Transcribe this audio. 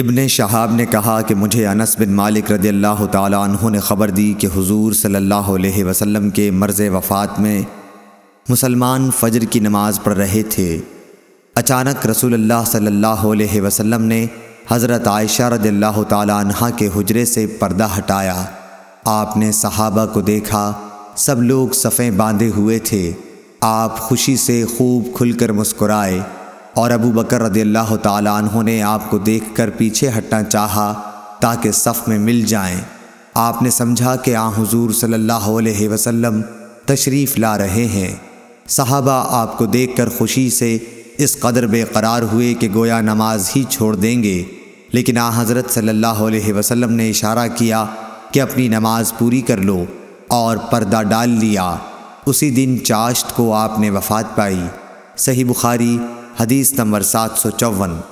ابن شہاب نے کہا کہ مجھے انس بن مالک رضی اللہ تعالیٰ عنہ نے خبر دی کہ حضور صلی اللہ علیہ وسلم کے مرض وفات میں مسلمان فجر کی نماز پڑھ رہے تھے۔ اچانک رسول اللہ صلی اللہ علیہ وسلم نے حضرت عائشہ رضی اللہ تعالیٰ عنہ کے حجرے سے پردہ ہٹایا۔ آپ نے صحابہ کو دیکھا، سب لوگ صفیں باندھے ہوئے تھے۔ آپ خوشی سے خوب کھل کر مسکرائے۔ اور ابو بکر رضی اللہ تعالیٰ عنہ نے آپ کو دیکھ کر پیچھے ہٹنا چاہا تاکہ صف میں مل جائیں۔ آپ نے سمجھا کہ آ حضور صلی اللہ علیہ وسلم تشریف لا رہے ہیں۔ صحابہ آپ کو دیکھ کر خوشی سے اس قدر بے قرار ہوئے کہ گویا نماز ہی چھوڑ دیں گے۔ لیکن آ حضرت صلی اللہ علیہ وسلم نے اشارہ کیا کہ اپنی نماز پوری کر لو اور پردہ ڈال لیا۔ اسی دن چاشت کو آپ نے وفات پائی۔ صحیح بخاری حدیث نمبر سات سو چون